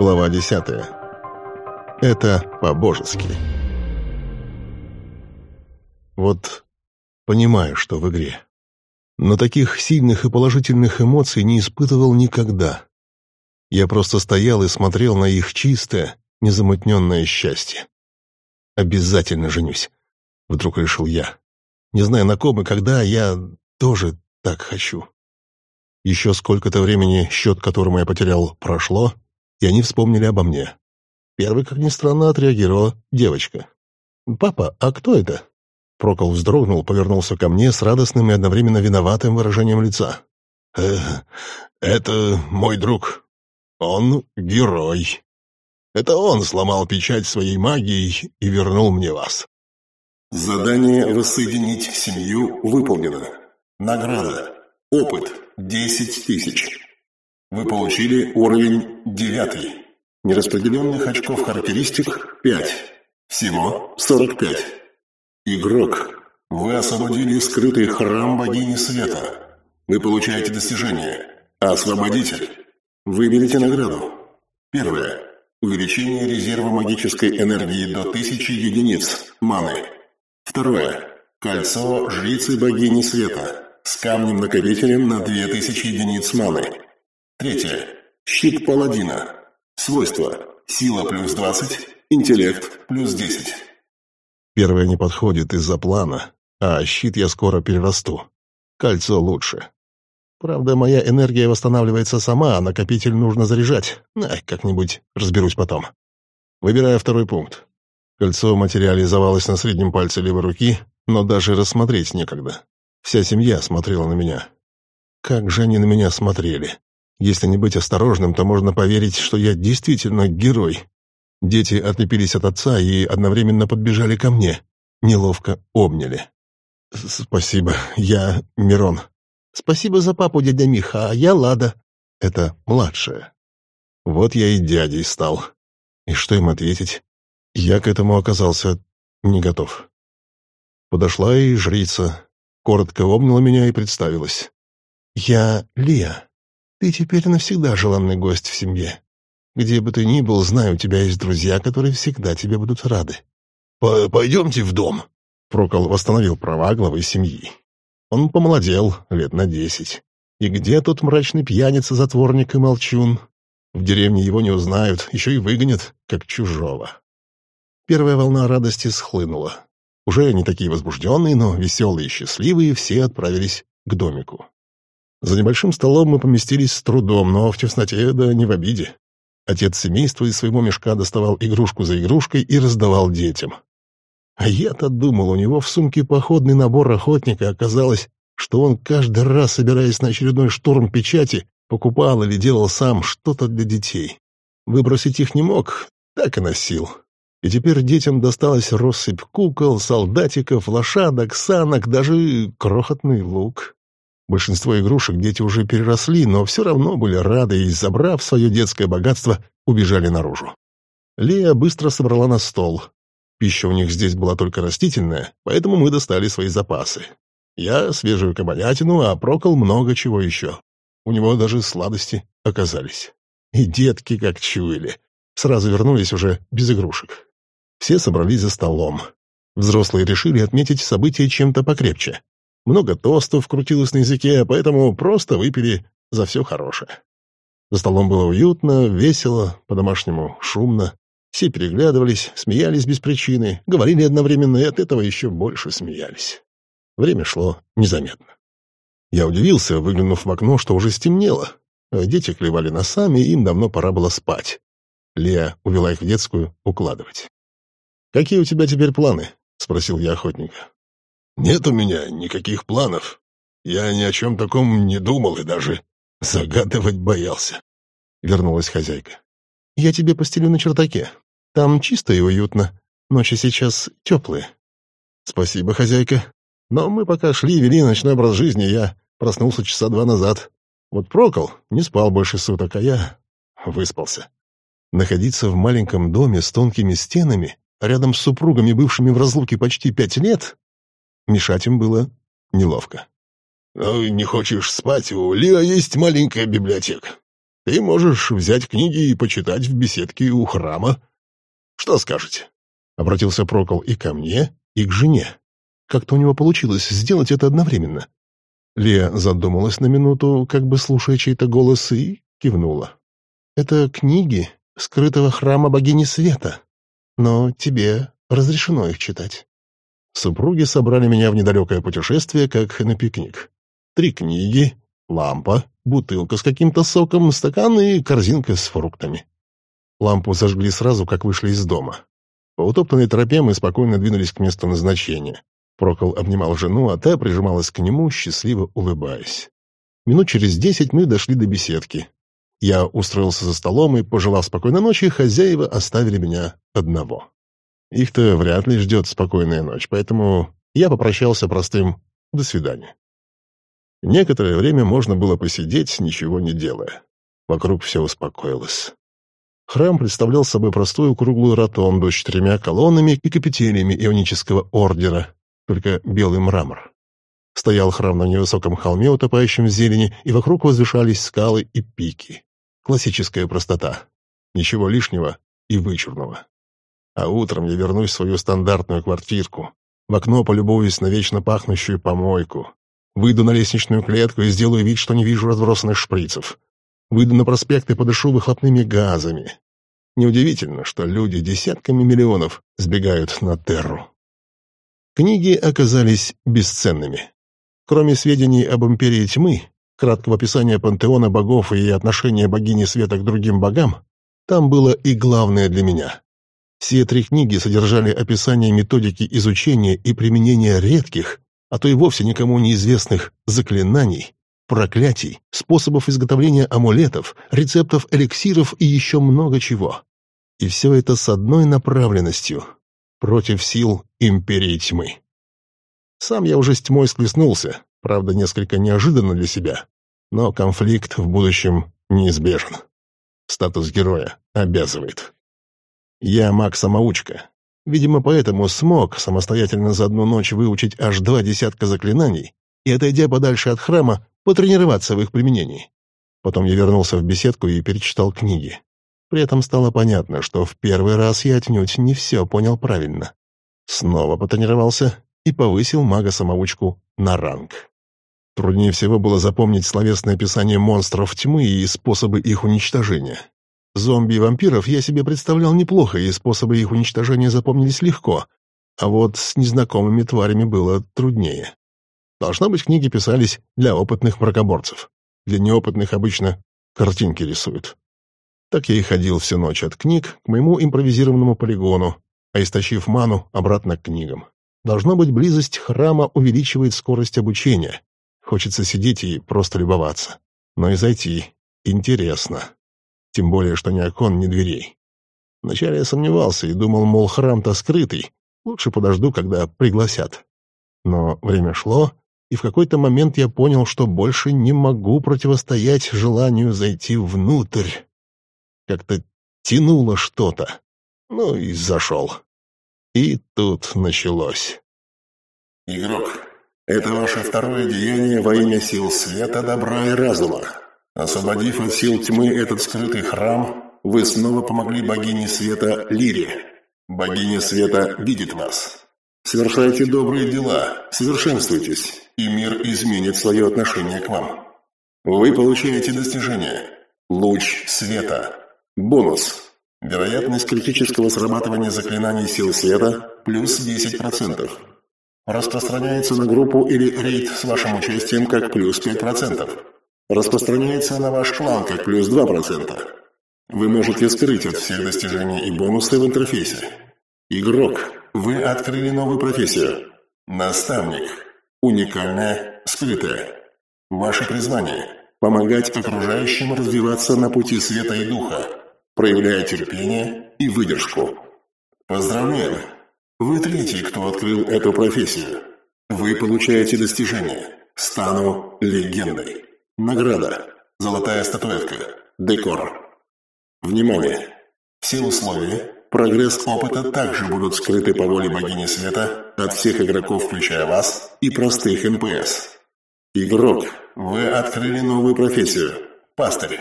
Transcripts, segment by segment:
Глава десятая. Это по-божески. Вот понимаю, что в игре. Но таких сильных и положительных эмоций не испытывал никогда. Я просто стоял и смотрел на их чистое, незамутненное счастье. «Обязательно женюсь», — вдруг решил я. Не знаю, на ком и когда, я тоже так хочу. Еще сколько-то времени, счет которому я потерял, прошло, и они вспомнили обо мне. Первый, как ни странно, отреагировала девочка. «Папа, а кто это?» Прокол вздрогнул, повернулся ко мне с радостным и одновременно виноватым выражением лица. «Э, «Это мой друг. Он герой. Это он сломал печать своей магией и вернул мне вас». Задание «Воссоединить семью» выполнено. Награда. Опыт. 10 тысяч. Вы получили уровень 9. Нераспределенных очков характеристик 5. Всего 45. Игрок. Вы освободили скрытый храм богини света. Вы получаете достижение. Освободитель. Выберите награду. Первое. Увеличение резерва магической энергии до 1000 единиц маны. Второе. Кольцо жрицы богини света с камнем-накопителем на 2000 единиц маны. Третье. Щит паладина. Свойства. Сила плюс 20, интеллект плюс 10. Первое не подходит из-за плана, а щит я скоро перерасту. Кольцо лучше. Правда, моя энергия восстанавливается сама, а накопитель нужно заряжать. Ай, как-нибудь разберусь потом. Выбираю второй пункт. Кольцо материализовалось на среднем пальце левой руки, но даже рассмотреть некогда. Вся семья смотрела на меня. Как же они на меня смотрели. Если не быть осторожным, то можно поверить, что я действительно герой. Дети отлепились от отца и одновременно подбежали ко мне. Неловко обняли. «Спасибо, я Мирон». «Спасибо за папу, дядя Миха, а я Лада». Это младшая. Вот я и дядей стал. И что им ответить? Я к этому оказался не готов. Подошла и жрица, коротко обняла меня и представилась. «Я Лия. Ты теперь навсегда желанный гость в семье. Где бы ты ни был, знаю, у тебя есть друзья, которые всегда тебе будут рады». «Пойдемте в дом», — Прокол восстановил права главы семьи. Он помолодел лет на десять. И где тот мрачный пьяница, затворник и молчун? В деревне его не узнают, еще и выгонят, как чужого. Первая волна радости схлынула. Уже не такие возбужденные, но веселые и счастливые, все отправились к домику. За небольшим столом мы поместились с трудом, но в тесноте, да не в обиде. Отец семейства из своего мешка доставал игрушку за игрушкой и раздавал детям. А я-то думал, у него в сумке походный набор охотника, оказалось, что он каждый раз, собираясь на очередной штурм печати, покупал или делал сам что-то для детей. Выбросить их не мог, так и носил. И теперь детям досталась россыпь кукол, солдатиков, лошадок, санок, даже крохотный лук. Большинство игрушек дети уже переросли, но все равно были рады и, забрав свое детское богатство, убежали наружу. Лея быстро собрала на стол. Пища у них здесь была только растительная, поэтому мы достали свои запасы. Я — свежую кабанятину, а Прокол — много чего еще. У него даже сладости оказались. И детки как чуяли. Сразу вернулись уже без игрушек. Все собрались за столом. Взрослые решили отметить событие чем-то покрепче. Много тостов крутилось на языке, поэтому просто выпили за все хорошее. За столом было уютно, весело, по-домашнему шумно. Все переглядывались, смеялись без причины, говорили одновременно и от этого еще больше смеялись. Время шло незаметно. Я удивился, выглянув в окно, что уже стемнело. Дети клевали носами, им давно пора было спать. Лея увела их в детскую укладывать. «Какие у тебя теперь планы?» — спросил я охотника. «Нет у меня никаких планов. Я ни о чем таком не думал и даже загадывать боялся», — вернулась хозяйка. «Я тебе постелю на чердаке. Там чисто и уютно. Ночи сейчас теплые». «Спасибо, хозяйка. Но мы пока шли и вели ночной образ жизни, я проснулся часа два назад. Вот Прокол не спал больше суток, а я выспался. Находиться в маленьком доме с тонкими стенами рядом с супругами, бывшими в разлуке почти пять лет, мешать им было неловко. «Ну, не хочешь спать? У Лиа есть маленькая библиотека. Ты можешь взять книги и почитать в беседке у храма. Что скажете?» Обратился Прокол и ко мне, и к жене. Как-то у него получилось сделать это одновременно. Лея задумалась на минуту, как бы слушая чей-то голос, и кивнула. «Это книги скрытого храма богини света, но тебе разрешено их читать». Супруги собрали меня в недалекое путешествие, как на пикник. Три книги, лампа, бутылка с каким-то соком, стакан и корзинка с фруктами. Лампу зажгли сразу, как вышли из дома. По утоптанной тропе мы спокойно двинулись к месту назначения. Прокол обнимал жену, а та прижималась к нему, счастливо улыбаясь. Минут через десять мы дошли до беседки. Я устроился за столом и, пожелав спокойной ночи, хозяева оставили меня одного. Их-то вряд ли ждет спокойная ночь, поэтому я попрощался простым «до свидания». Некоторое время можно было посидеть, ничего не делая. Вокруг все успокоилось. Храм представлял собой простую круглую ротонду с четырьмя колоннами и капителями ионического ордера, только белый мрамор. Стоял храм на невысоком холме, утопающем в зелени, и вокруг возвышались скалы и пики. Классическая простота. Ничего лишнего и вычурного. А утром я вернусь в свою стандартную квартирку. В окно полюбуюсь на вечно пахнущую помойку. Выйду на лестничную клетку и сделаю вид, что не вижу разбросанных шприцев. Выйду на проспект и подышу выхлопными газами. Неудивительно, что люди десятками миллионов сбегают на Терру. Книги оказались бесценными. Кроме сведений об Империи Тьмы, краткого описания пантеона богов и отношения богини света к другим богам, там было и главное для меня. Все три книги содержали описание методики изучения и применения редких, а то и вовсе никому неизвестных заклинаний, проклятий, способов изготовления амулетов, рецептов эликсиров и еще много чего. И все это с одной направленностью — против сил Империи Тьмы. Сам я уже с тьмой склеснулся, правда, несколько неожиданно для себя, но конфликт в будущем неизбежен. Статус героя обязывает. Я маг-самоучка. Видимо, поэтому смог самостоятельно за одну ночь выучить аж два десятка заклинаний и, отойдя подальше от храма, потренироваться в их применении. Потом я вернулся в беседку и перечитал книги. При этом стало понятно, что в первый раз я отнюдь не все понял правильно. Снова потренировался и повысил мага-самоучку на ранг. Труднее всего было запомнить словесное описание монстров тьмы и способы их уничтожения. Зомби и вампиров я себе представлял неплохо, и способы их уничтожения запомнились легко, а вот с незнакомыми тварями было труднее. Должно быть, книги писались для опытных мракоборцев. Для неопытных обычно картинки рисуют. Так я и ходил всю ночь от книг к моему импровизированному полигону, а истощив ману, обратно к книгам. Должно быть, близость храма увеличивает скорость обучения. Хочется сидеть и просто любоваться. Но и зайти интересно. Тем более, что ни окон, ни дверей. Вначале я сомневался и думал, мол, храм-то скрытый. Лучше подожду, когда пригласят. Но время шло, и в какой-то момент я понял, что больше не могу противостоять желанию зайти внутрь. Как-то тянуло что-то. Ну и зашел. И тут началось. Игрок, это ваше второе деяние во имя сил света, добра и разума. Освободив от сил тьмы этот скрытый храм, вы снова помогли богине света Лире. Богиня света видит вас. Совершайте добрые дела, совершенствуйтесь, и мир изменит свое отношение к вам. Вы получаете достижение. Луч света. Бонус. Вероятность критического срабатывания заклинаний сил света плюс 10%. Распространяется на группу или рейд с вашим участием как плюс 5%. Распространяется на ваш клан как плюс 2%. Вы можете скрыть от всех достижений и бонусы в интерфейсе. Игрок, вы открыли новую профессию. Наставник. Уникальное, скрытое. Ваше призвание – помогать окружающим развиваться на пути света и духа проявляя терпение и выдержку. Поздравляем! Вы третий, кто открыл эту профессию. Вы получаете достижение. Стану легендой. Награда. Золотая статуэтка. Декор. Внимание! Все условия, прогресс опыта также будут скрыты по воле богини света от всех игроков, включая вас, и простых НПС. Игрок, вы открыли новую профессию. Пастырь.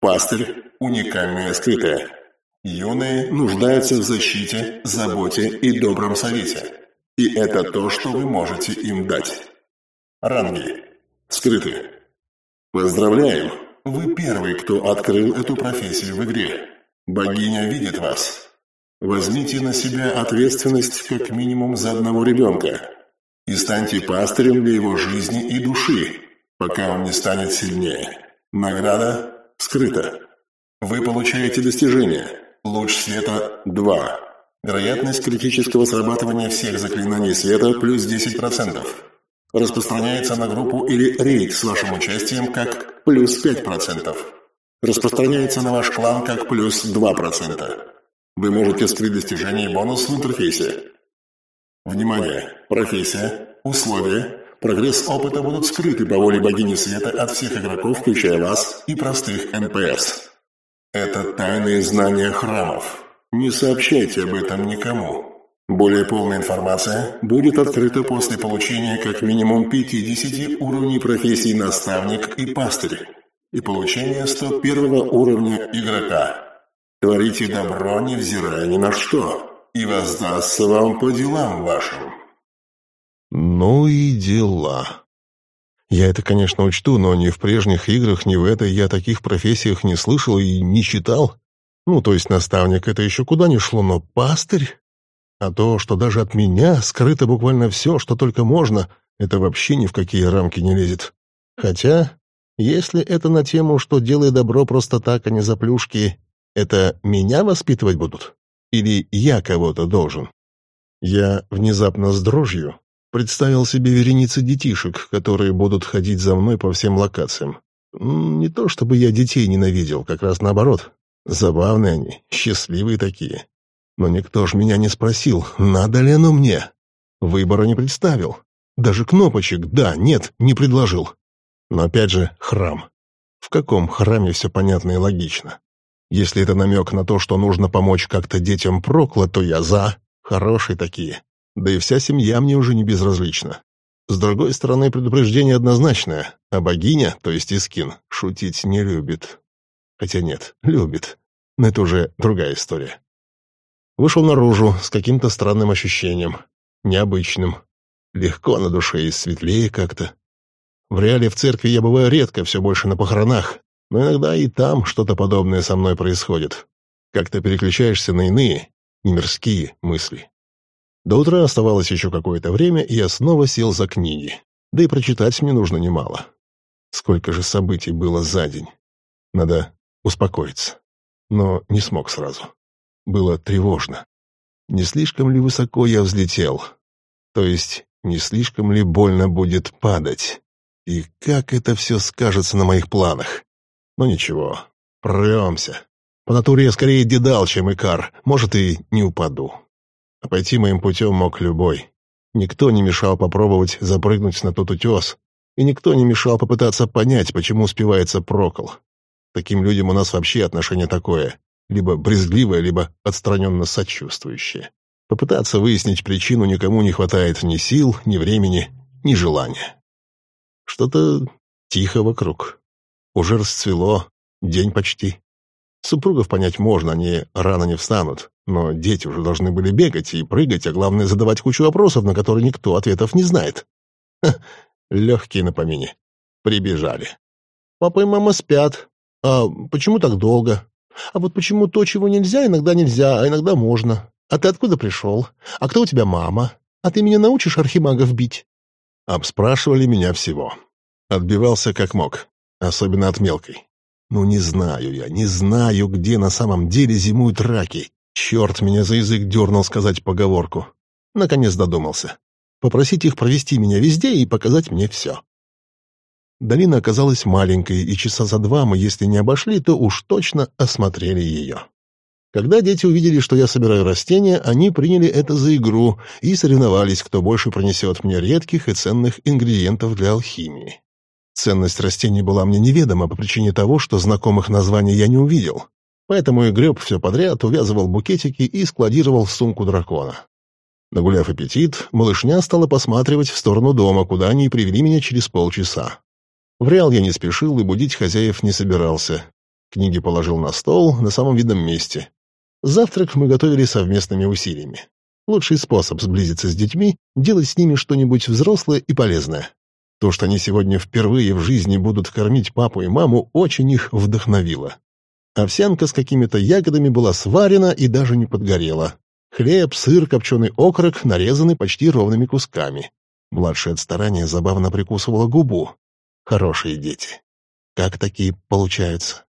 Пастырь – уникальное скрытое. Юные нуждаются в защите, заботе и добром совете. И это то, что вы можете им дать. Ранги. Скрыты. Поздравляем! Вы первый, кто открыл эту профессию в игре. Богиня видит вас. Возьмите на себя ответственность как минимум за одного ребенка и станьте пастырем для его жизни и души, пока он не станет сильнее. Награда скрыта. Вы получаете достижение. Луч света 2. Вероятность критического срабатывания всех заклинаний света плюс 10%. Распространяется на группу или рейд с вашим участием как плюс 5%. Распространяется на ваш клан как плюс 2%. Вы можете скрыть достижение бонус в интерфейсе. Внимание! Профессия, условия, прогресс опыта будут скрыты по воле богини света от всех игроков, включая вас и простых НПС. Это тайные знания храмов. Не сообщайте об этом никому. Более полная информация будет открыта после получения как минимум 50 уровней профессий наставник и пастырь и получения 101 уровня игрока. Творите добро, невзирая ни на что, и воздастся вам по делам вашим. Ну и дела. Я это, конечно, учту, но ни в прежних играх, ни в этой я таких профессиях не слышал и не читал. Ну, то есть наставник это еще куда ни шло, но пастырь? А то, что даже от меня скрыто буквально все, что только можно, это вообще ни в какие рамки не лезет. Хотя, если это на тему, что делай добро просто так, а не за плюшки, это меня воспитывать будут? Или я кого-то должен? Я внезапно с дрожью представил себе вереницы детишек, которые будут ходить за мной по всем локациям. Не то чтобы я детей ненавидел, как раз наоборот. Забавные они, счастливые такие. Но никто ж меня не спросил, надо ли оно мне. Выбора не представил. Даже кнопочек «да», «нет» не предложил. Но опять же, храм. В каком храме все понятно и логично? Если это намек на то, что нужно помочь как-то детям Прокла, то я за. Хорошие такие. Да и вся семья мне уже не безразлична. С другой стороны, предупреждение однозначное, а богиня, то есть Искин, шутить не любит. Хотя нет, любит. Но это уже другая история. Вышел наружу с каким-то странным ощущением. Необычным. Легко на душе и светлее как-то. В реале в церкви я бываю редко, все больше на похоронах, но иногда и там что-то подобное со мной происходит. Как-то переключаешься на иные, немирские мысли. До утра оставалось еще какое-то время, и я снова сел за книги. Да и прочитать мне нужно немало. Сколько же событий было за день. Надо успокоиться. Но не смог сразу. Было тревожно. Не слишком ли высоко я взлетел? То есть, не слишком ли больно будет падать? И как это все скажется на моих планах? Ну, ничего, прорвемся. По натуре я скорее дедал, чем икар, может, и не упаду. А пойти моим путем мог любой. Никто не мешал попробовать запрыгнуть на тот утес, и никто не мешал попытаться понять, почему успевается прокол. Таким людям у нас вообще отношение такое, либо брезгливое, либо отстраненно сочувствующее. Попытаться выяснить причину никому не хватает ни сил, ни времени, ни желания. Что-то тихо вокруг. Уже расцвело, день почти. Супругов понять можно, они рано не встанут, но дети уже должны были бегать и прыгать, а главное задавать кучу вопросов, на которые никто ответов не знает. Ха, легкие на помине. Прибежали. Папа и мама спят. А почему так долго? А вот почему то, чего нельзя, иногда нельзя, а иногда можно? А ты откуда пришел? А кто у тебя мама? А ты меня научишь архимагов бить? Обспрашивали меня всего. Отбивался как мог особенно от мелкой. Ну, не знаю я, не знаю, где на самом деле зимуют раки. Черт меня за язык дернул сказать поговорку. Наконец додумался. Попросить их провести меня везде и показать мне все. Долина оказалась маленькой, и часа за два мы, если не обошли, то уж точно осмотрели ее. Когда дети увидели, что я собираю растения, они приняли это за игру и соревновались, кто больше принесет мне редких и ценных ингредиентов для алхимии. Ценность растений была мне неведома по причине того, что знакомых названий я не увидел. Поэтому и греб все подряд, увязывал букетики и складировал в сумку дракона. Нагуляв аппетит, малышня стала посматривать в сторону дома, куда они привели меня через полчаса. В Реал я не спешил и будить хозяев не собирался. Книги положил на стол на самом видном месте. Завтрак мы готовили совместными усилиями. Лучший способ сблизиться с детьми — делать с ними что-нибудь взрослое и полезное. То, что они сегодня впервые в жизни будут кормить папу и маму, очень их вдохновило. Овсянка с какими-то ягодами была сварена и даже не подгорела. Хлеб, сыр, копченый окорок нарезаны почти ровными кусками. Младшая от старания забавно прикусывала губу. Хорошие дети. Как такие получаются?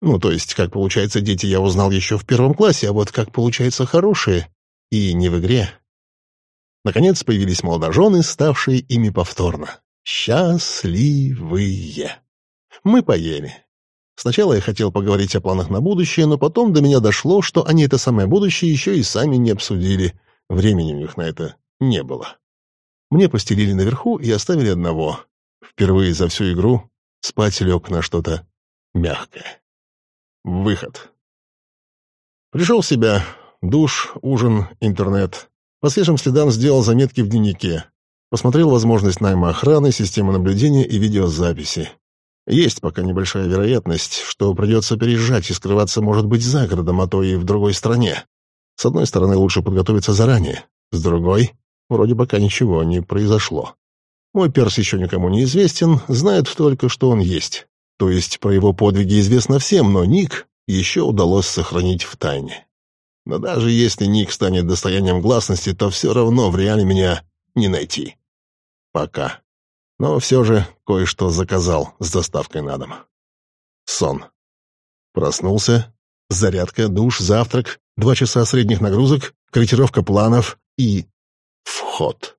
Ну, то есть, как получается дети, я узнал еще в первом классе, а вот как получаются хорошие, и не в игре. Наконец появились молодожены, ставшие ими повторно. Счастливые. Мы поели. Сначала я хотел поговорить о планах на будущее, но потом до меня дошло, что они это самое будущее еще и сами не обсудили. Времени у них на это не было. Мне постелили наверху и оставили одного. Впервые за всю игру спать лег на что-то мягкое. Выход. Пришел в себя. Душ, ужин, интернет. По свежим следам сделал заметки в дневнике. Посмотрел возможность найма охраны, системы наблюдения и видеозаписи. Есть пока небольшая вероятность, что придется переезжать и скрываться, может быть, за городом, а то и в другой стране. С одной стороны, лучше подготовиться заранее. С другой, вроде пока ничего не произошло. Мой перс еще никому не известен, знает только, что он есть. То есть про его подвиги известно всем, но Ник еще удалось сохранить в тайне. Но даже если Ник станет достоянием гласности, то все равно в реале меня не найти. Пока. Но все же кое-что заказал с доставкой на дом. Сон. Проснулся. Зарядка, душ, завтрак, два часа средних нагрузок, корректировка планов и... вход.